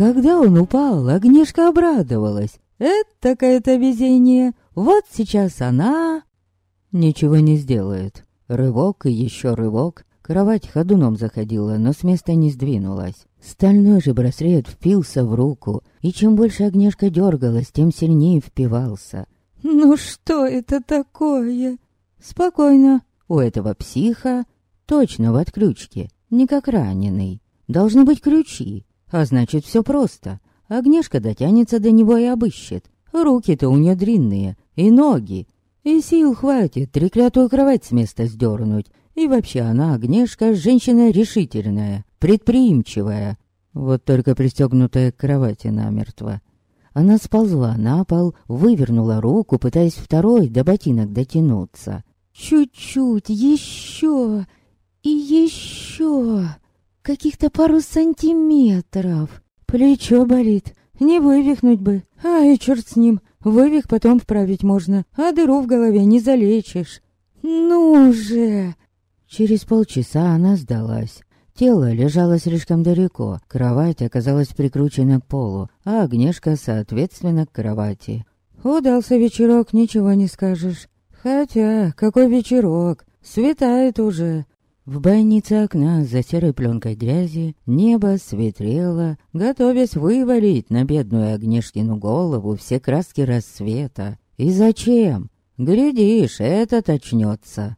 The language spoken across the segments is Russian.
Когда он упал, Агнешка обрадовалась. Это какое-то везение. Вот сейчас она... Ничего не сделает. Рывок и еще рывок. Кровать ходуном заходила, но с места не сдвинулась. Стальной же браслет впился в руку, и чем больше Агнешка дергалась, тем сильнее впивался. «Ну что это такое?» «Спокойно. У этого психа точно в отключке, не как раненый. Должны быть ключи, а значит все просто. Агнешка дотянется до него и обыщет. Руки-то у нее длинные, и ноги. И сил хватит треклятую кровать с места сдернуть. И вообще она, Агнешка, женщина решительная, предприимчивая. Вот только пристегнутая к кровати намертво. Она сползла на пол, вывернула руку, пытаясь второй до ботинок дотянуться. Чуть-чуть, еще и еще. Каких-то пару сантиметров. Плечо болит, не вывихнуть бы. Ай, черт с ним, вывих потом вправить можно, а дыру в голове не залечишь. Ну же! Через полчаса она сдалась. Тело лежало слишком далеко, кровать оказалась прикручена к полу, а Агнешка, соответственно, к кровати. Удался вечерок, ничего не скажешь. Хотя, какой вечерок, светает уже. В бойнице окна за серой пленкой грязи небо светлело, готовясь вывалить на бедную Агнешкину голову все краски рассвета. И зачем? Глядишь, этот очнется.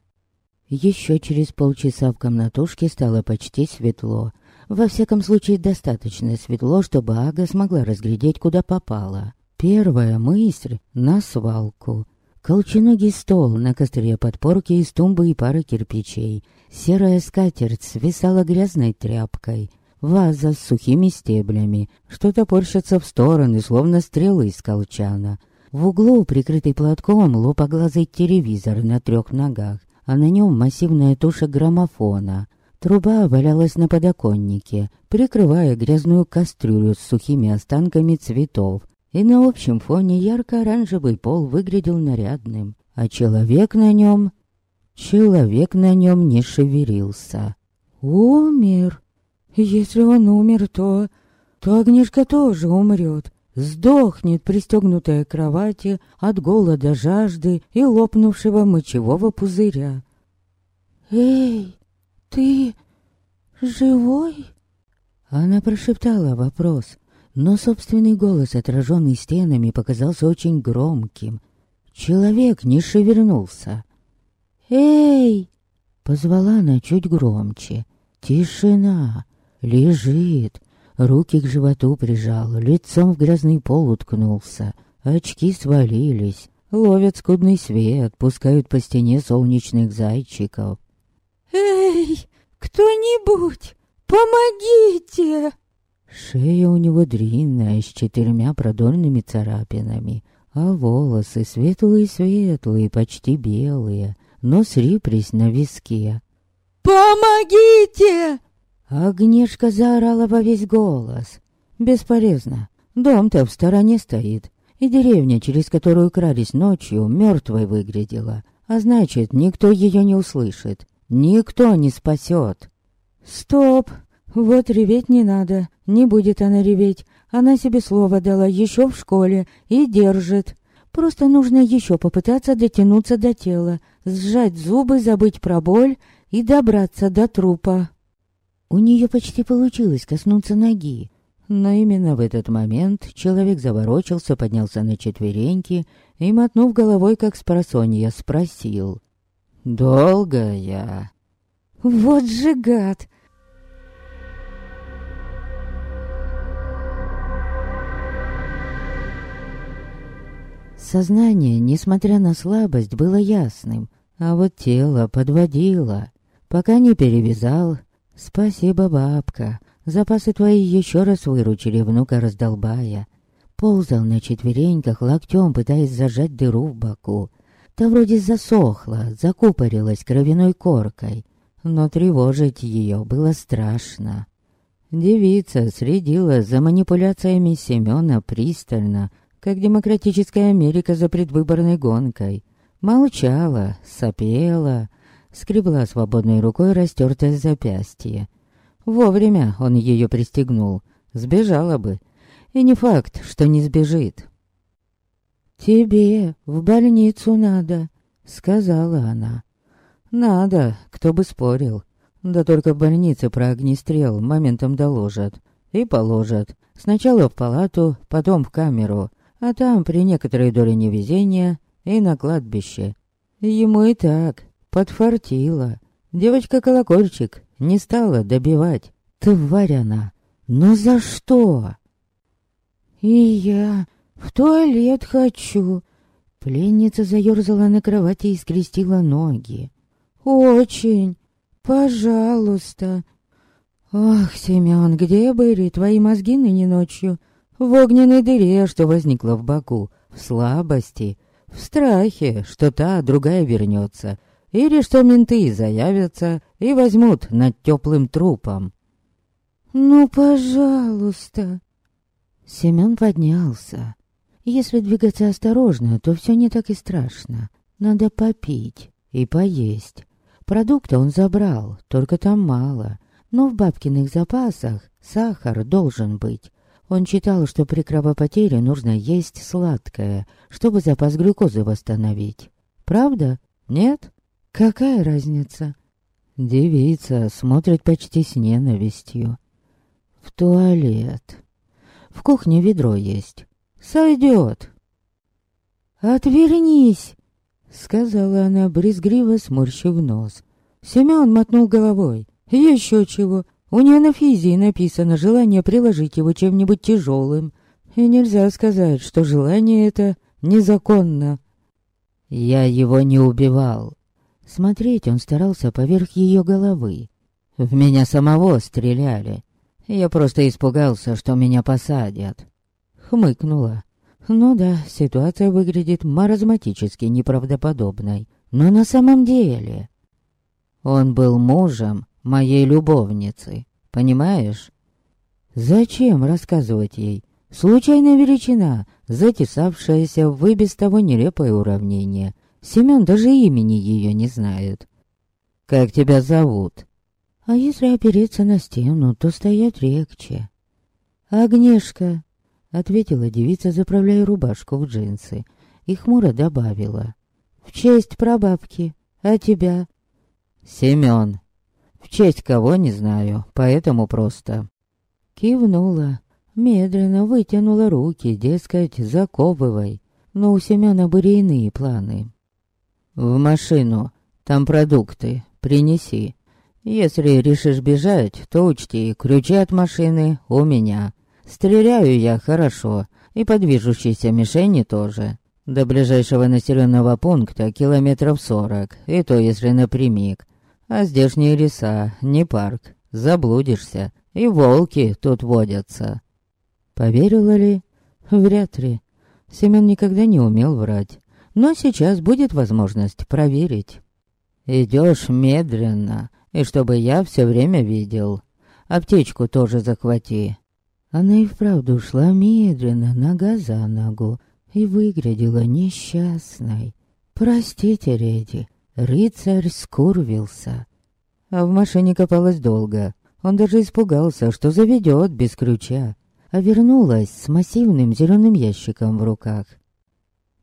Еще через полчаса в комнатушке стало почти светло. Во всяком случае, достаточно светло, чтобы Ага смогла разглядеть, куда попала. Первая мысль — на свалку. Колченогий стол на костре подпорки из тумбы и пары кирпичей. Серая скатерть свисала грязной тряпкой. Ваза с сухими стеблями, что топорщатся в стороны, словно стрелы из колчана. В углу, прикрытый платком, лопоглазый телевизор на трех ногах а на нем массивная туша граммофона. Труба валялась на подоконнике, прикрывая грязную кастрюлю с сухими останками цветов. И на общем фоне ярко-оранжевый пол выглядел нарядным, а человек на нем... Человек на нем не шевелился. Умер. Если он умер, то... То Агнешка тоже умрет. Сдохнет пристегнутая к кровати от голода, жажды и лопнувшего мочевого пузыря. «Эй, ты живой?» Она прошептала вопрос, но собственный голос, отраженный стенами, показался очень громким. Человек не шевернулся. «Эй!» — позвала она чуть громче. «Тишина! Лежит!» Руки к животу прижал, лицом в грязный пол уткнулся. Очки свалились, ловят скудный свет, пускают по стене солнечных зайчиков. «Эй, кто-нибудь, помогите!» Шея у него длинная, с четырьмя продольными царапинами, а волосы светлые-светлые, почти белые, но с рипрись на виске. «Помогите!» Агнешка заорала во весь голос. Бесполезно. Дом-то в стороне стоит. И деревня, через которую крались ночью, мертвой выглядела. А значит, никто ее не услышит. Никто не спасет. Стоп! Вот реветь не надо. Не будет она реветь. Она себе слово дала еще в школе и держит. Просто нужно еще попытаться дотянуться до тела, сжать зубы, забыть про боль и добраться до трупа. У нее почти получилось коснуться ноги. Но именно в этот момент человек заворочился, поднялся на четвереньки и, мотнув головой, как спросонья, спросил. «Долго я?» «Вот же гад!» Сознание, несмотря на слабость, было ясным, а вот тело подводило. Пока не перевязал, «Спасибо, бабка. Запасы твои еще раз выручили внука раздолбая». Ползал на четвереньках, локтем пытаясь зажать дыру в боку. Та вроде засохла, закупорилась кровяной коркой. Но тревожить ее было страшно. Девица следила за манипуляциями Семена пристально, как демократическая Америка за предвыборной гонкой. Молчала, сопела, скребла свободной рукой растертое запястье. Вовремя он ее пристегнул. Сбежала бы. И не факт, что не сбежит. «Тебе в больницу надо», — сказала она. «Надо, кто бы спорил. Да только в больнице про огнестрел моментом доложат. И положат. Сначала в палату, потом в камеру, а там при некоторой доле невезения и на кладбище. Ему и так подфартило. Девочка-колокольчик не стала добивать. Тварь она. Но за что? И я в туалет хочу. Пленница заерзала на кровати и скрестила ноги. Очень. Пожалуйста. Ах, Семён, где были твои мозги ныне ночью? В огненной дыре, что возникла в боку, в слабости, в страхе, что та другая вернется, или что менты заявятся и возьмут над теплым трупом. «Ну, пожалуйста!» Семен поднялся. Если двигаться осторожно, то все не так и страшно. Надо попить и поесть. Продукты он забрал, только там мало. Но в бабкиных запасах сахар должен быть. Он читал, что при кровопотере нужно есть сладкое, чтобы запас глюкозы восстановить. Правда? Нет? Какая разница? Девица смотрит почти с ненавистью. В туалет. В кухне ведро есть. Сойдет. «Отвернись!» — сказала она, брезгливо сморщив нос. Семен мотнул головой. Еще чего. У нее на физии написано желание приложить его чем-нибудь тяжелым. И нельзя сказать, что желание это незаконно. Я его не убивал. Смотреть он старался поверх ее головы. В меня самого стреляли. Я просто испугался, что меня посадят. Хмыкнула. Ну да, ситуация выглядит маразматически неправдоподобной. Но на самом деле... Он был мужем моей любовницы, понимаешь? Зачем рассказывать ей? Случайная величина, затесавшаяся в и без того нелепое уравнение. Семен даже имени ее не знает. «Как тебя зовут?» А если опереться на стену, то стоять легче. «Агнешка», — ответила девица, заправляя рубашку в джинсы, и хмуро добавила. «В честь прабабки. А тебя?» «Семён. В честь кого, не знаю, поэтому просто». Кивнула, медленно вытянула руки, дескать, заковывай. Но у Семёна были иные планы. «В машину. Там продукты. Принеси. Если решишь бежать, то учти, ключи от машины у меня. Стреляю я хорошо, и по движущейся мишени тоже. До ближайшего населенного пункта километров сорок, и то если напрямик. А здешние леса, не парк, заблудишься, и волки тут водятся. Поверила ли? Вряд ли. Семен никогда не умел врать. Но сейчас будет возможность проверить. Идешь медленно, и чтобы я все время видел. Аптечку тоже захвати». Она и вправду шла медленно, нога за ногу, и выглядела несчастной. «Простите, леди, рыцарь скурвился». А в машине копалась долго. Он даже испугался, что заведет без ключа. А вернулась с массивным зеленым ящиком в руках.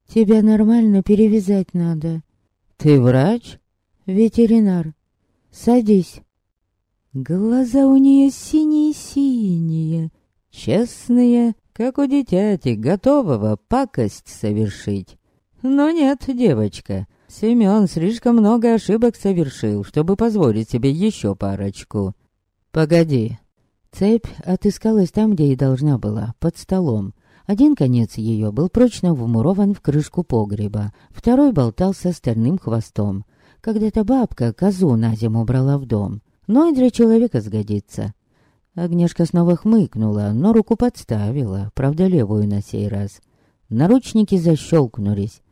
«Тебя нормально перевязать надо». «Ты врач?» «Ветеринар. Садись. Глаза у нее синие-синие, честные, как у дитяти, готового пакость совершить. Но нет, девочка, Семен слишком много ошибок совершил, чтобы позволить себе еще парочку. Погоди. Цепь отыскалась там, где и должна была, под столом. Один конец ее был прочно вмурован в крышку погреба, второй болтался стальным хвостом. Когда-то бабка козу на зиму брала в дом, но и для человека сгодится. Агнешка снова хмыкнула, но руку подставила, правда левую на сей раз. Наручники защелкнулись.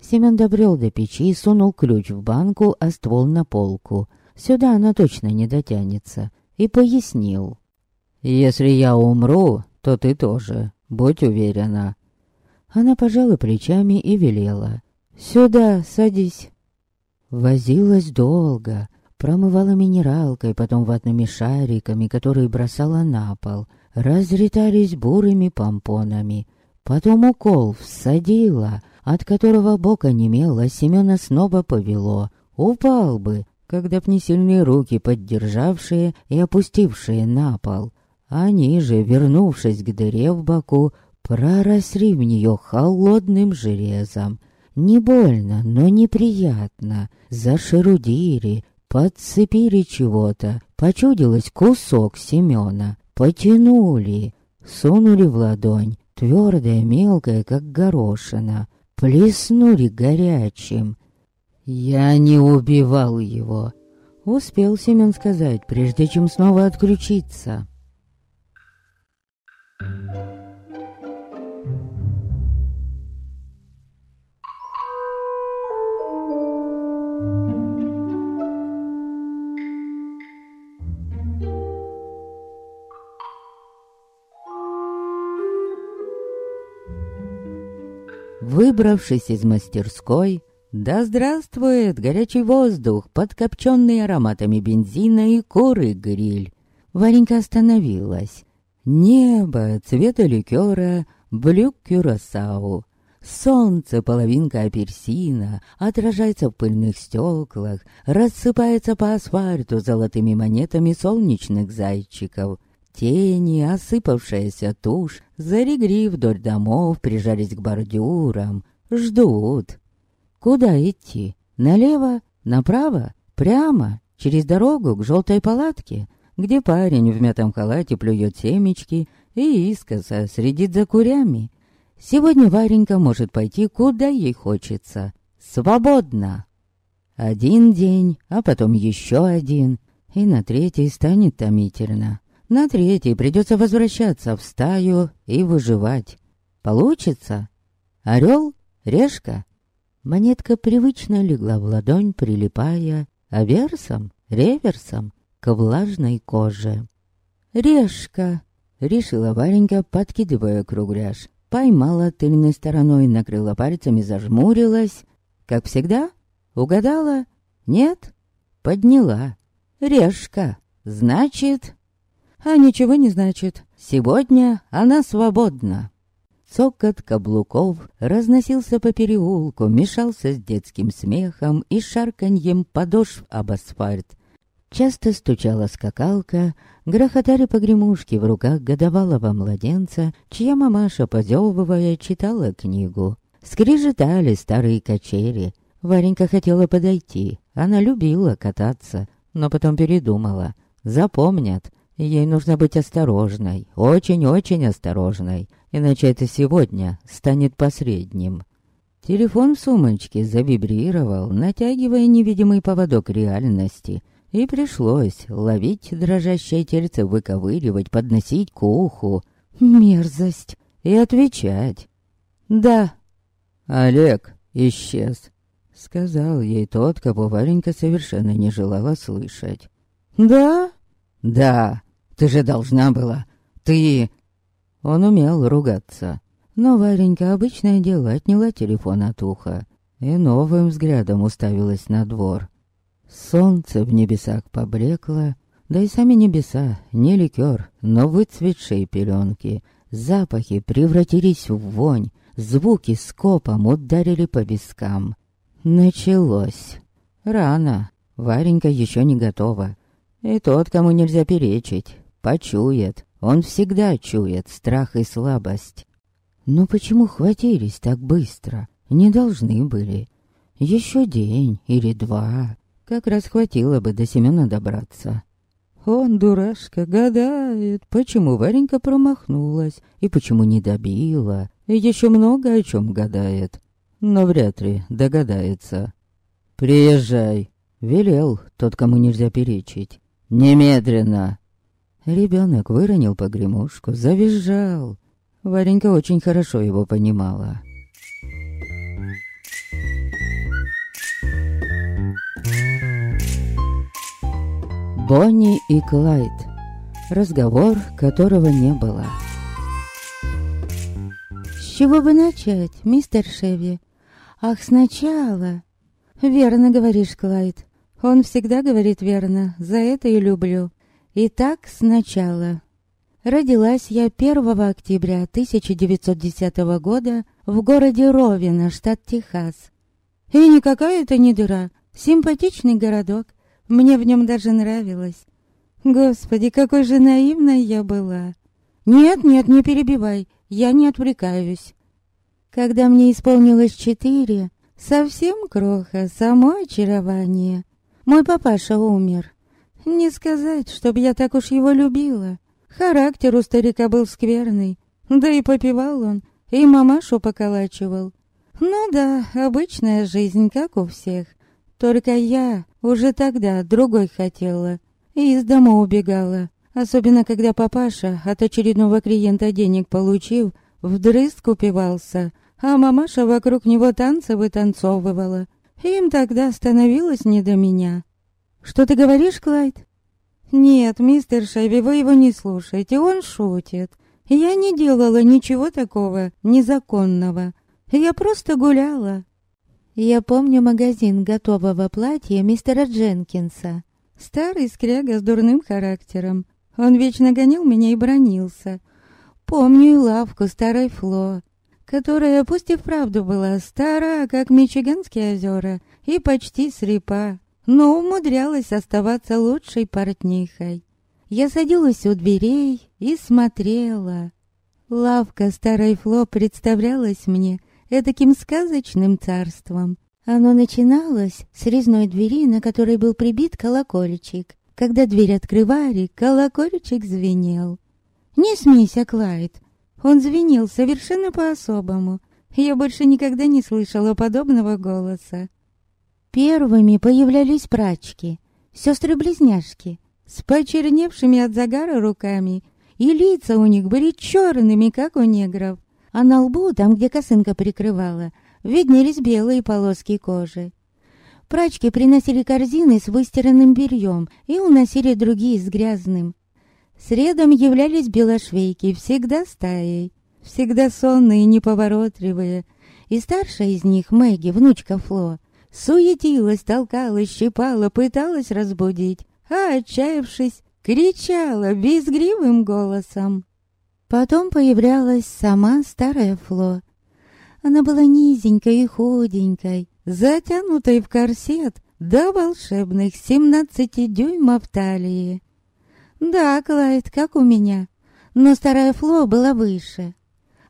Семен добрел до печи и сунул ключ в банку, а ствол на полку. Сюда она точно не дотянется. И пояснил. «Если я умру, то ты тоже, будь уверена». Она пожала плечами и велела. «Сюда, садись». Возилась долго, промывала минералкой, потом ватными шариками, которые бросала на пол. разлетались бурыми помпонами. Потом укол всадила, от которого бока немело, Семёна снова повело. Упал бы, когда б не сильные руки, поддержавшие и опустившие на пол. Они же, вернувшись к дыре в боку, проросли в нее холодным железом. Не больно, но неприятно. Зашерудили, подцепили чего-то. Почудилось кусок Семена. Потянули, сунули в ладонь, твердое, мелкое, как горошина. Плеснули горячим. Я не убивал его. Успел Семен сказать, прежде чем снова отключиться. Выбравшись из мастерской, да здравствует горячий воздух, подкопченный ароматами бензина и куры гриль. Варенька остановилась. Небо цвета ликера, блюк кюрасау. Солнце, половинка апельсина, отражается в пыльных стеклах, рассыпается по асфальту золотыми монетами солнечных зайчиков. Тени, осыпавшаяся тушь, зарегри вдоль домов, прижались к бордюрам, ждут. Куда идти? Налево? Направо? Прямо? Через дорогу к желтой палатке, где парень в мятом халате плюет семечки и искоса следит за курями. Сегодня Варенька может пойти, куда ей хочется. Свободно. Один день, а потом еще один, и на третий станет томительно. На третий придется возвращаться в стаю и выживать. Получится? Орел? Решка? Монетка привычно легла в ладонь, прилипая аверсом, реверсом к влажной коже. «Решка!» — решила Варенька, подкидывая кругляш. Поймала тыльной стороной, накрыла пальцами, зажмурилась. Как всегда? Угадала? Нет? Подняла. «Решка!» Значит, а ничего не значит. Сегодня она свободна. Цокот каблуков разносился по переулку, мешался с детским смехом и шарканьем подошв об асфальт. Часто стучала скакалка, грохотали погремушки в руках годовалого младенца, чья мамаша, позевывая, читала книгу. Скрежетали старые качели. Варенька хотела подойти, она любила кататься, но потом передумала. Запомнят, Ей нужно быть осторожной, очень-очень осторожной, иначе это сегодня станет посредним. Телефон в сумочке завибрировал, натягивая невидимый поводок реальности, и пришлось ловить дрожащее тельце, выковыривать, подносить к уху. Мерзость! И отвечать. «Да». «Олег исчез», — сказал ей тот, кого Варенька совершенно не желала слышать. «Да?» «Да». Ты же должна была. Ты...» Он умел ругаться. Но Варенька, обычное дело, отняла телефон от уха и новым взглядом уставилась на двор. Солнце в небесах поблекло, да и сами небеса, не ликер, но выцветшие пеленки. Запахи превратились в вонь, звуки скопом ударили по вискам. Началось. Рано, Варенька еще не готова. И тот, кому нельзя перечить, Почует. Он всегда чует страх и слабость. Но почему хватились так быстро? Не должны были. Еще день или два. Как раз хватило бы до Семена добраться. Он, дурашка, гадает, почему Варенька промахнулась и почему не добила. И еще много о чем гадает. Но вряд ли догадается. «Приезжай!» — велел тот, кому нельзя перечить. «Немедленно!» Ребенок выронил погремушку, завизжал. Варенька очень хорошо его понимала. Бонни и Клайд. Разговор, которого не было. «С чего бы начать, мистер Шеви?» «Ах, сначала!» «Верно говоришь, Клайд. Он всегда говорит верно, за это и люблю. Итак, сначала. Родилась я 1 октября 1910 года в городе Ровина, штат Техас. И никакая это не дыра, симпатичный городок. Мне в нем даже нравилось. Господи, какой же наивной я была. Нет, нет, не перебивай, я не отвлекаюсь. Когда мне исполнилось четыре, совсем кроха, само очарование. Мой папаша умер. Не сказать, чтоб я так уж его любила. Характер у старика был скверный, да и попивал он, и мамашу поколачивал. Ну да, обычная жизнь, как у всех. Только я уже тогда другой хотела и из дома убегала. Особенно, когда папаша от очередного клиента денег получил, вдрызг упивался, а мамаша вокруг него танцы вытанцовывала. Им тогда становилось не до меня. «Что ты говоришь, Клайд?» «Нет, мистер Шеви, вы его не слушайте, он шутит. Я не делала ничего такого незаконного. Я просто гуляла». Я помню магазин готового платья мистера Дженкинса. Старый скряга с дурным характером. Он вечно гонял меня и бронился. Помню и лавку старой Фло, которая пусть и вправду была стара, как Мичиганские озера, и почти срепа, но умудрялась оставаться лучшей портнихой. Я садилась у дверей и смотрела. Лавка старой Фло представлялась мне таким сказочным царством. Оно начиналось с резной двери, на которой был прибит колокольчик. Когда дверь открывали, колокольчик звенел. «Не смейся, Клайд!» Он звенел совершенно по-особому. Я больше никогда не слышала подобного голоса. Первыми появлялись прачки, сестры-близняшки, с почерневшими от загара руками, и лица у них были черными, как у негров, а на лбу, там, где косынка прикрывала, виднелись белые полоски кожи. Прачки приносили корзины с выстиранным бельем и уносили другие с грязным. Средом являлись белошвейки, всегда стаей, всегда сонные и неповоротливые. И старшая из них, Мэгги, внучка Фло, суетилась, толкалась, щипала, пыталась разбудить, а, отчаявшись, кричала безгривым голосом. Потом появлялась сама старая Фло. Она была низенькой и худенькой, затянутой в корсет до волшебных семнадцати дюймов талии. Да, Клайд, как у меня. Но старая Фло была выше.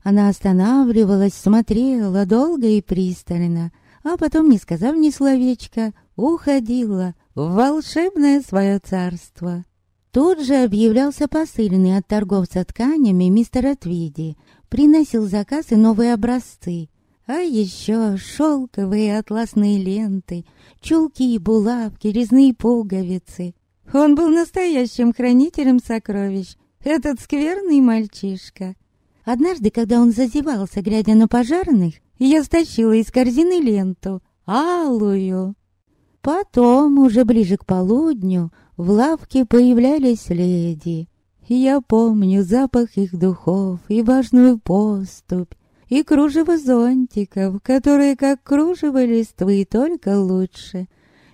Она останавливалась, смотрела долго и пристально, а потом, не сказав ни словечка, уходила в волшебное свое царство. Тут же объявлялся посыльный от торговца тканями мистера Твиди, приносил заказ и новые образцы, а еще шелковые атласные ленты, чулки, и булавки, резные пуговицы. Он был настоящим хранителем сокровищ, этот скверный мальчишка. Однажды, когда он зазевался, глядя на пожарных, я стащила из корзины ленту, алую. Потом, уже ближе к полудню, в лавке появлялись леди. Я помню запах их духов и важную поступь, и кружево зонтиков, которые как кружево листвы, только лучше.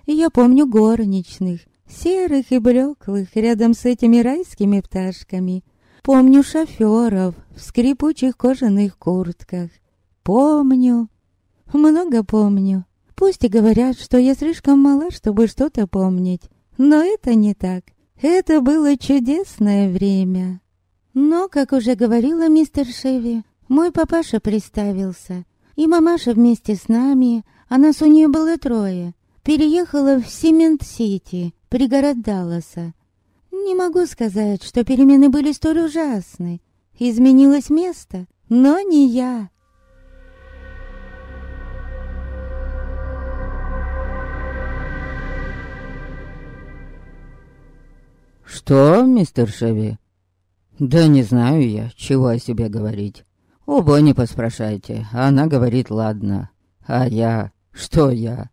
Я помню горничных, серых и блеклых, рядом с этими райскими пташками. Помню шоферов в скрипучих кожаных куртках. Помню, много помню. Пусть и говорят, что я слишком мала, чтобы что-то помнить, но это не так. Это было чудесное время. Но, как уже говорила мистер Шеви, мой папаша приставился, и мамаша вместе с нами, а нас у нее было трое, переехала в Симент-Сити, пригород Далласа. Не могу сказать, что перемены были столь ужасны. Изменилось место, но не я. «Что, мистер Шеви?» «Да не знаю я, чего о себе говорить. У Бонни поспрашайте, она говорит ладно. А я? Что я?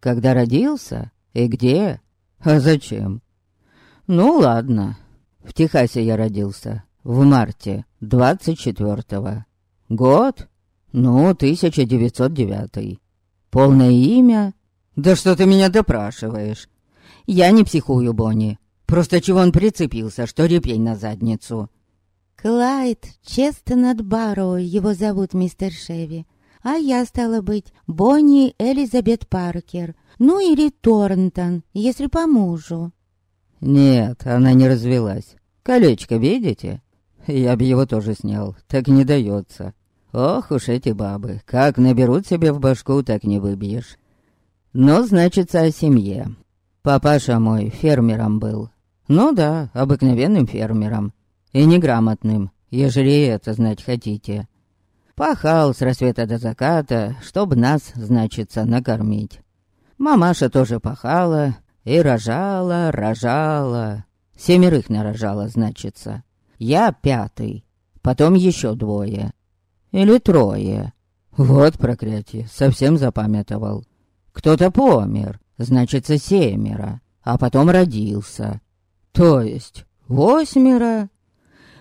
Когда родился? И где? А зачем? Ну ладно. В Техасе я родился. В марте, 24-го. Год? Ну, 1909. Полное имя? Да что ты меня допрашиваешь? Я не психую, Бонни. Просто чего он прицепился, что репей на задницу? Клайд Честонат Барроу его зовут, мистер Шеви. А я, стала быть, Бонни Элизабет Паркер. Ну или Торнтон, если по мужу. Нет, она не развелась. Колечко видите? Я бы его тоже снял, так не дается. Ох уж эти бабы, как наберут себе в башку, так не выбьешь. Но значится о семье. Папаша мой фермером был. Ну да, обыкновенным фермером. И неграмотным, ежели это знать хотите. Пахал с рассвета до заката, чтобы нас, значится, накормить. Мамаша тоже пахала и рожала, рожала. Семерых нарожала, значится. Я пятый, потом еще двое. Или трое. Вот проклятие, совсем запамятовал. Кто-то помер, значится, семеро, а потом родился. То есть восьмеро.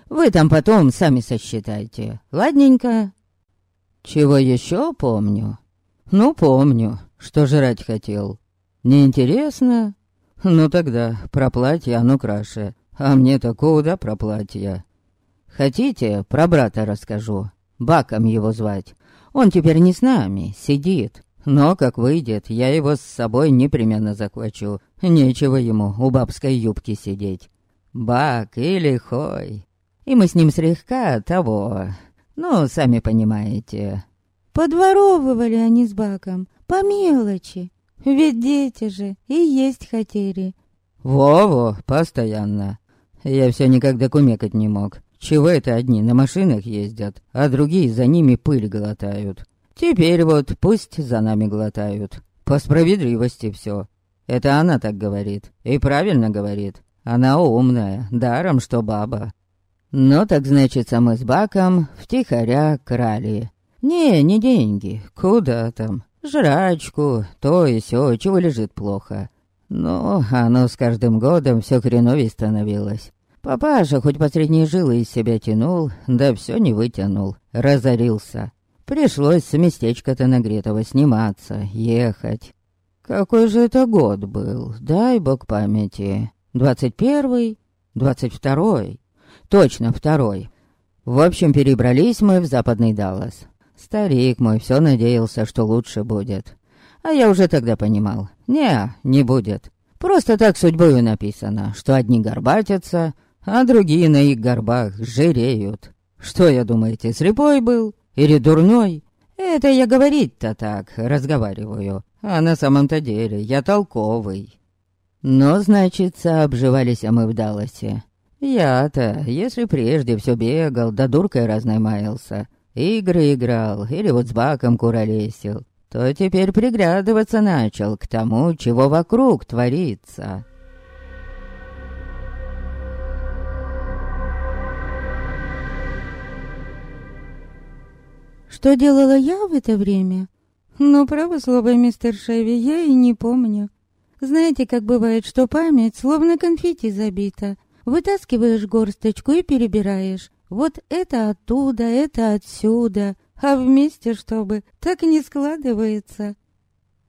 Вы там потом сами сосчитайте, ладненько? Чего еще помню? Ну, помню, что жрать хотел. Неинтересно? Ну тогда про платье оно краше. А мне-то куда про платье? Хотите, про брата расскажу? Баком его звать. Он теперь не с нами, сидит. Но, как выйдет, я его с собой непременно захвачу. Нечего ему у бабской юбки сидеть. Бак или хой. И мы с ним слегка того. Ну, сами понимаете. Подворовывали они с Баком. По мелочи. Ведь дети же и есть хотели. Во-во, постоянно. Я все никак докумекать не мог. Чего это одни на машинах ездят, а другие за ними пыль глотают. Теперь вот пусть за нами глотают. По справедливости все. Это она так говорит. И правильно говорит. Она умная, даром что баба. Но так значит, мы с Баком втихаря крали. Не, не деньги, куда там. Жрачку, то и сё, чего лежит плохо. Но оно с каждым годом все хреновей становилось. Папаша хоть последние жилы из себя тянул, да все не вытянул, разорился. Пришлось с местечка-то нагретого сниматься, ехать. Какой же это год был, дай бог памяти. Двадцать первый, двадцать второй, точно второй. В общем, перебрались мы в западный Даллас. Старик мой все надеялся, что лучше будет. А я уже тогда понимал, не, не будет. Просто так судьбою написано, что одни горбатятся, а другие на их горбах жиреют. Что я думаете, слепой был? Или дурной? Это я говорить-то так, разговариваю. А на самом-то деле я толковый. Но, значит, обживались мы в Далласе. Я-то, если прежде все бегал, да дуркой разной маялся, игры играл или вот с баком куролесил, то теперь приглядываться начал к тому, чего вокруг творится. Что делала я в это время? Ну, право слово, мистер Шеви, я и не помню. Знаете, как бывает, что память словно конфетти забита. Вытаскиваешь горсточку и перебираешь. Вот это оттуда, это отсюда. А вместе, чтобы, так не складывается.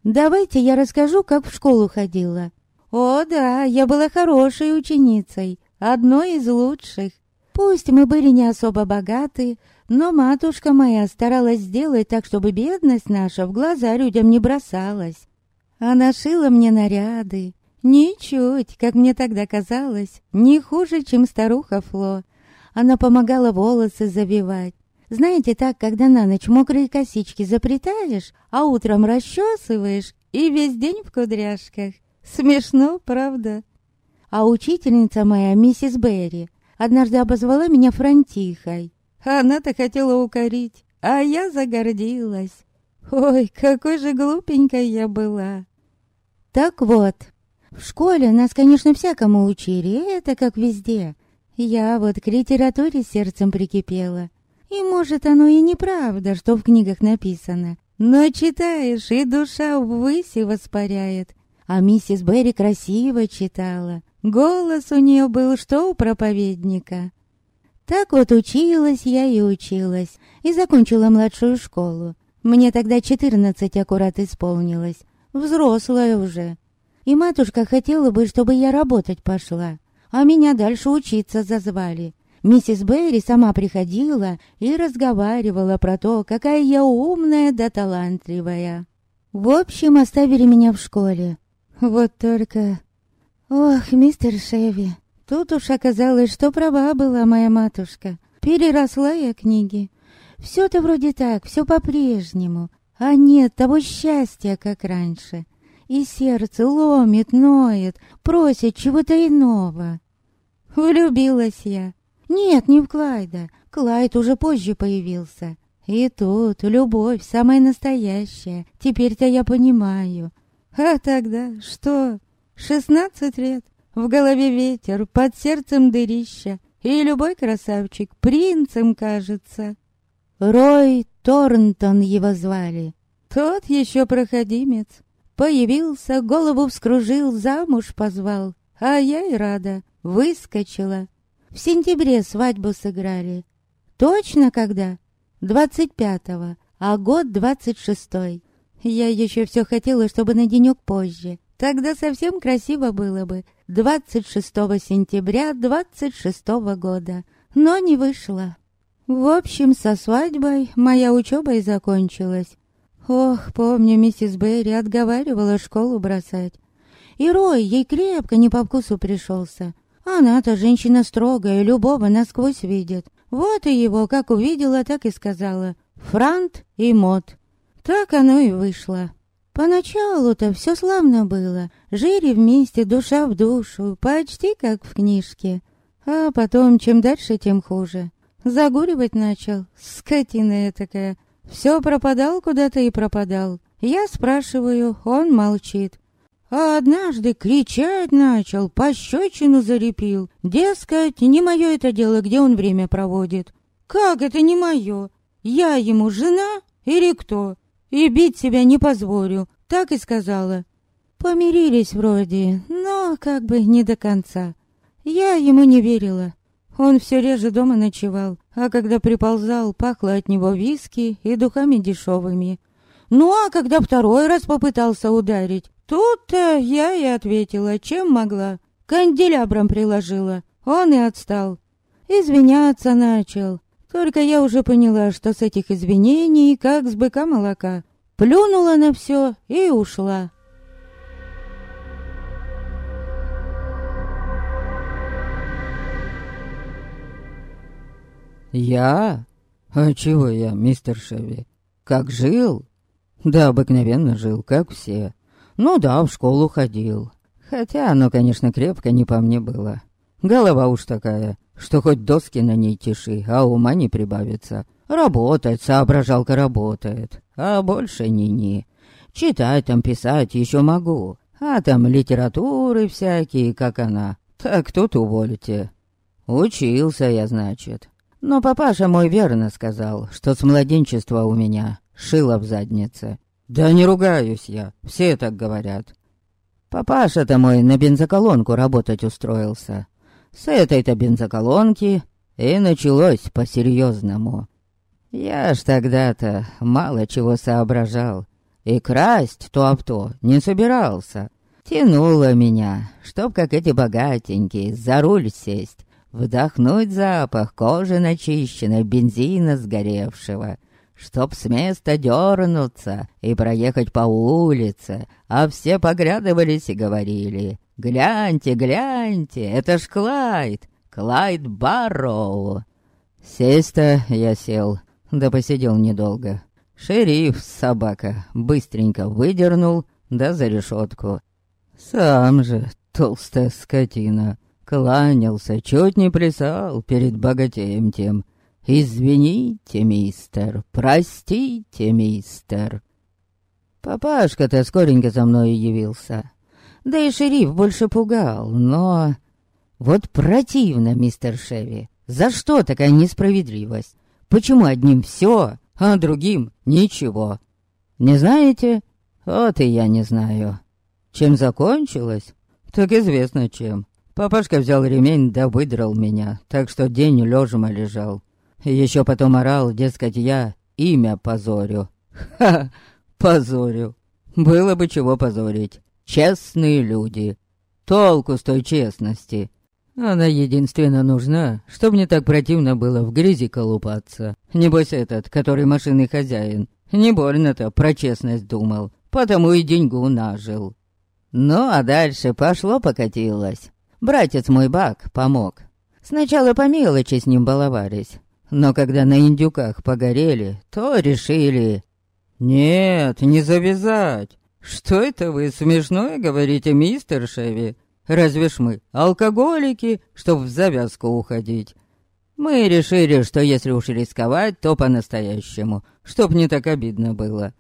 Давайте я расскажу, как в школу ходила. О, да, я была хорошей ученицей, одной из лучших. Пусть мы были не особо богаты, но матушка моя старалась сделать так, чтобы бедность наша в глаза людям не бросалась. Она шила мне наряды. Ничуть, как мне тогда казалось, не хуже, чем старуха Фло. Она помогала волосы завивать. Знаете, так, когда на ночь мокрые косички заплетаешь, а утром расчесываешь и весь день в кудряшках. Смешно, правда? А учительница моя, миссис Берри, однажды обозвала меня Франтихой. Она-то хотела укорить, а я загордилась. Ой, какой же глупенькой я была. Так вот, в школе нас, конечно, всякому учили, это как везде. Я вот к литературе сердцем прикипела. И может оно и неправда, что в книгах написано. Но читаешь, и душа ввысь воспаряет. А миссис Берри красиво читала. Голос у нее был, что у проповедника. Так вот училась я и училась, и закончила младшую школу. Мне тогда четырнадцать аккурат исполнилось, взрослая уже. И матушка хотела бы, чтобы я работать пошла, а меня дальше учиться зазвали. Миссис Берри сама приходила и разговаривала про то, какая я умная да талантливая. В общем, оставили меня в школе. Вот только... Ох, мистер Шеви, тут уж оказалось, что права была моя матушка. Переросла я книги. Все-то вроде так, все по-прежнему. А нет того счастья, как раньше. И сердце ломит, ноет, просит чего-то иного. Влюбилась я. Нет, не в Клайда. Клайд уже позже появился. И тут любовь самая настоящая. Теперь-то я понимаю. А тогда что? Шестнадцать лет. В голове ветер, под сердцем дырища. И любой красавчик принцем кажется. Рой Торнтон его звали. Тот еще проходимец. Появился, голову вскружил, замуж позвал. А я и рада, выскочила. В сентябре свадьбу сыграли. Точно когда? Двадцать пятого, а год двадцать шестой. Я еще все хотела, чтобы на денек позже. Тогда совсем красиво было бы. Двадцать шестого сентября двадцать шестого года. Но не вышло. В общем, со свадьбой моя учеба и закончилась. Ох, помню, миссис Берри отговаривала школу бросать. И Рой ей крепко не по вкусу пришелся. Она-то женщина строгая, любого насквозь видит. Вот и его, как увидела, так и сказала. Франт и Мот. Так оно и вышло. Поначалу-то все славно было. Жили вместе, душа в душу, почти как в книжке. А потом, чем дальше, тем хуже. Загуливать начал, скотина такая. Все пропадал куда-то и пропадал. Я спрашиваю, он молчит. А однажды кричать начал, пощечину зарепил. Дескать, не мое это дело, где он время проводит. Как это не мое? Я ему жена или кто? И бить себя не позволю, так и сказала. Помирились вроде, но как бы не до конца. Я ему не верила. Он все реже дома ночевал, а когда приползал, пахло от него виски и духами дешевыми. Ну а когда второй раз попытался ударить, тут-то я и ответила, чем могла. Канделябром приложила, он и отстал. Извиняться начал. Только я уже поняла, что с этих извинений, как с быка молока. Плюнула на все и ушла. Я? А чего я, мистер Шеви? Как жил? Да, обыкновенно жил, как все. Ну да, в школу ходил. Хотя оно, конечно, крепко не по мне было. Голова уж такая, что хоть доски на ней тиши, а ума не прибавится. Работать, соображалка работает, а больше ни-ни. Читать там, писать еще могу, а там литературы всякие, как она. Так тут уволите. Учился я, значит. Но папаша мой верно сказал, что с младенчества у меня шило в заднице. Да не ругаюсь я, все так говорят. Папаша-то мой на бензоколонку работать устроился. С этой-то бензоколонки и началось по-серьезному. Я ж тогда-то мало чего соображал. И красть то об то не собирался. Тянуло меня, чтоб, как эти богатенькие, за руль сесть Вдохнуть запах кожи начищенной, бензина сгоревшего, чтоб с места дернуться и проехать по улице, а все поглядывались и говорили «Гляньте, гляньте, это ж Клайд, Клайд Барроу». Сесть-то я сел, да посидел недолго. Шериф, собака, быстренько выдернул, да за решетку. Сам же толстая скотина Кланялся, чуть не плясал перед богатеем тем. «Извините, мистер, простите, мистер». Папашка-то скоренько за мной явился. Да и шериф больше пугал, но... Вот противно, мистер Шеви. За что такая несправедливость? Почему одним все, а другим ничего? Не знаете? Вот и я не знаю. Чем закончилось? Так известно чем. Папашка взял ремень да выдрал меня, так что день лежимо лежал. Еще потом орал, дескать, я имя позорю. Ха, позорю. Было бы чего позорить. Честные люди. Толку с той честности. Она единственно нужна, чтобы не так противно было в грязи колупаться. Небось этот, который машинный хозяин, не больно-то про честность думал, потому и деньгу нажил. Ну, а дальше пошло-покатилось. Братец мой Бак помог. Сначала по мелочи с ним баловались, но когда на индюках погорели, то решили... «Нет, не завязать. Что это вы смешное говорите, мистер Шеви? Разве ж мы алкоголики, чтоб в завязку уходить? Мы решили, что если уж рисковать, то по-настоящему, чтоб не так обидно было.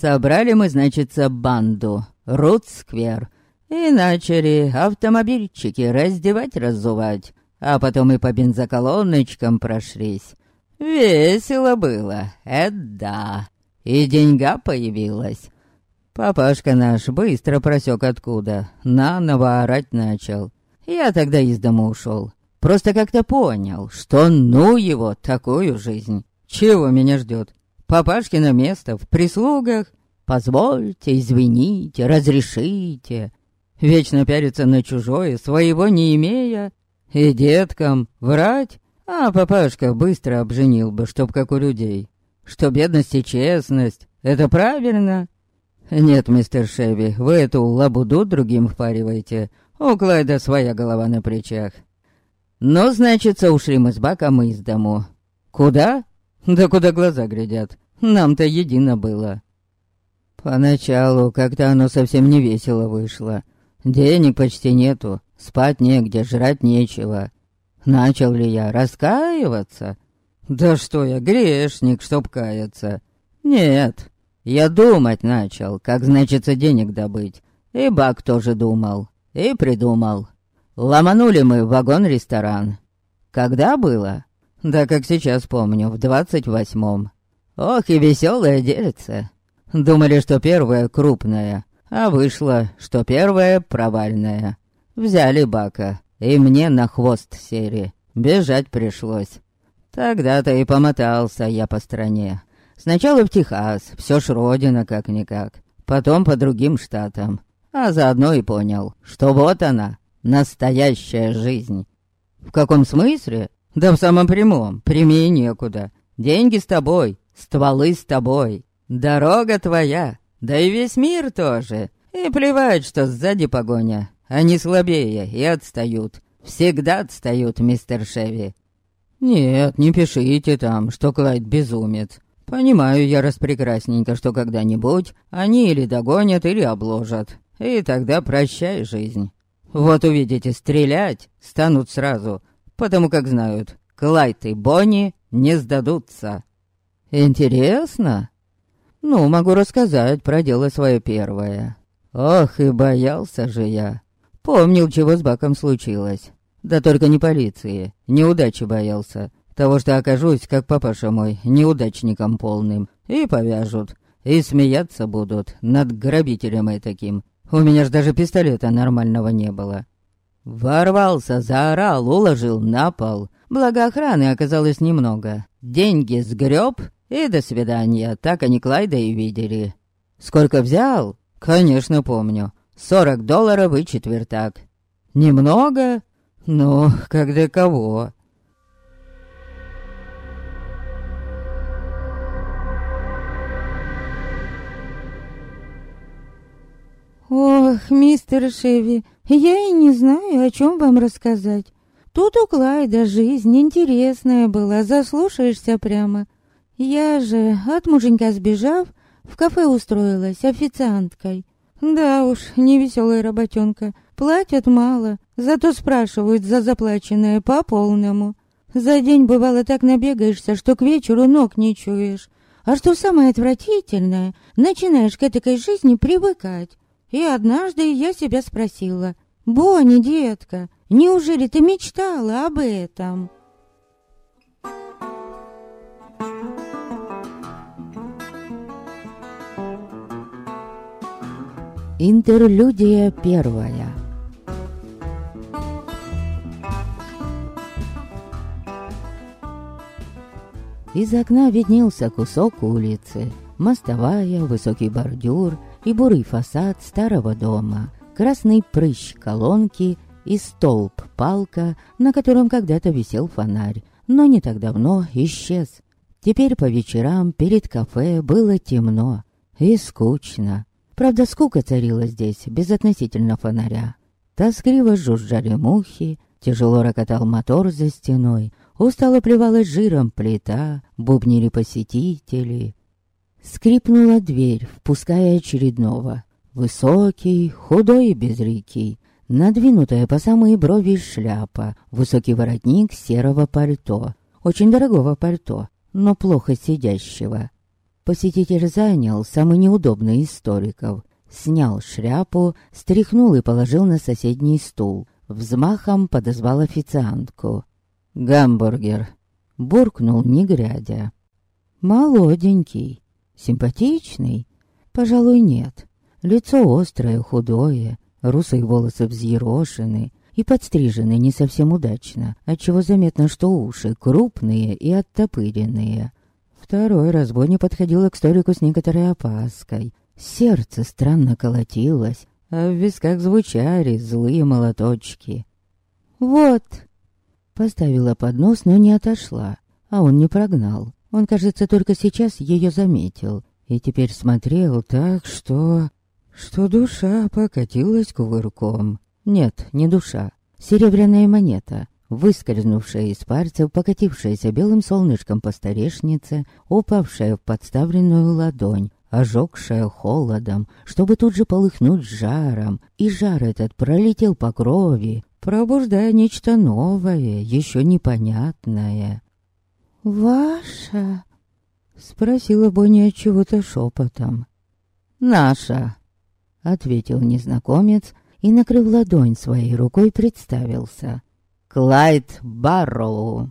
Собрали мы, значит, банду, Рут-сквер, и начали автомобильчики раздевать-разувать, а потом и по бензоколоночкам прошлись. Весело было, это да. И деньга появилась. Папашка наш быстро просек откуда, наново орать начал. Я тогда из дома ушел. Просто как-то понял, что ну его такую жизнь. Чего меня ждет? Папашкино место в прислугах? Позвольте, извините, разрешите. Вечно пялиться на чужое, своего не имея. И деткам врать? А папашка быстро обженил бы, чтоб как у людей. Что бедность и честность — это правильно. «Нет, мистер Шеви, вы эту лабуду другим впариваете. У Клайда своя голова на плечах». «Ну, значит, ушли мы с баком из дому. Куда? Да куда глаза глядят. Нам-то едино было». Поначалу как-то оно совсем не весело вышло. Денег почти нету, спать негде, жрать нечего. Начал ли я раскаиваться? Да что я, грешник, чтоб каяться. Нет, я думать начал, как значится денег добыть. И Бак тоже думал. И придумал. Ломанули мы вагон-ресторан. Когда было? Да как сейчас помню, в двадцать восьмом. Ох и веселая дельце. Думали, что первая крупная, а вышло, что первая провальная. Взяли Бака, и мне на хвост сели. Бежать пришлось. Тогда-то и помотался я по стране. Сначала в Техас, все ж родина как-никак. Потом по другим штатам. А заодно и понял, что вот она, настоящая жизнь. В каком смысле? Да в самом прямом, прямее некуда. Деньги с тобой, стволы с тобой. Дорога твоя, да и весь мир тоже. И плевать, что сзади погоня. Они слабее и отстают. Всегда отстают, мистер Шеви. Нет, не пишите там, что Клайд безумец. Понимаю я распрекрасненько, что когда-нибудь они или догонят, или обложат. И тогда прощай жизнь. Вот увидите, стрелять станут сразу, потому как знают, Клайд и Бонни не сдадутся. Интересно? Ну, могу рассказать про дело свое первое. Ох, и боялся же я. Помнил, чего с Баком случилось. Да только не полиции, неудачи боялся. Того, что окажусь, как папаша мой, неудачником полным. И повяжут. И смеяться будут над грабителем и таким. У меня ж даже пистолета нормального не было. Ворвался, заорал, уложил на пол. Благо охраны оказалось немного. Деньги сгреб и до свидания. Так они Клайда и видели. Сколько взял? Конечно, помню. Сорок долларов и четвертак. Немного? Ну, как для кого? «Ох, мистер Шеви, я и не знаю, о чем вам рассказать. Тут у Клайда жизнь интересная была, заслушаешься прямо. Я же, от муженька сбежав, в кафе устроилась официанткой. Да уж, невеселая работенка. Платят мало, зато спрашивают за заплаченное по полному. За день бывало так набегаешься, что к вечеру ног не чуешь. А что самое отвратительное, начинаешь к этой жизни привыкать. И однажды я себя спросила, «Бонни, детка, неужели ты мечтала об этом?» Интерлюдия первая Из окна виднелся кусок улицы, мостовая, высокий бордюр и бурый фасад старого дома, красный прыщ колонки и столб-палка, на котором когда-то висел фонарь, но не так давно исчез. Теперь по вечерам перед кафе было темно и скучно. Правда, скука царила здесь, безотносительно фонаря. Тоскливо жужжали мухи, тяжело рокотал мотор за стеной, устало плевалась жиром плита, бубнили посетители. Скрипнула дверь, впуская очередного. Высокий, худой и безрикий, надвинутая по самые брови шляпа, высокий воротник серого пальто, очень дорогого пальто, но плохо сидящего. Посетитель занял самый неудобный из столиков, снял шляпу, стряхнул и положил на соседний стул. Взмахом подозвал официантку. «Гамбургер!» Буркнул, не глядя. «Молоденький, симпатичный?» «Пожалуй, нет. Лицо острое, худое, русые волосы взъерошены и подстрижены не совсем удачно, отчего заметно, что уши крупные и оттопыренные. Второй разбой не подходило к столику с некоторой опаской. Сердце странно колотилось, а в висках звучали злые молоточки. «Вот!» Поставила поднос, но не отошла, а он не прогнал. Он, кажется, только сейчас ее заметил и теперь смотрел так, что что душа покатилась кувырком. Нет, не душа. Серебряная монета, выскользнувшая из пальцев, покатившаяся белым солнышком по столешнице, упавшая в подставленную ладонь, ожегшая холодом, чтобы тут же полыхнуть жаром, и жар этот пролетел по крови, пробуждая нечто новое, еще непонятное. «Ваша?» — спросила Бонни чего-то шепотом. «Наша!» ответил незнакомец и, накрыв ладонь своей рукой, представился. «Клайд Барроу».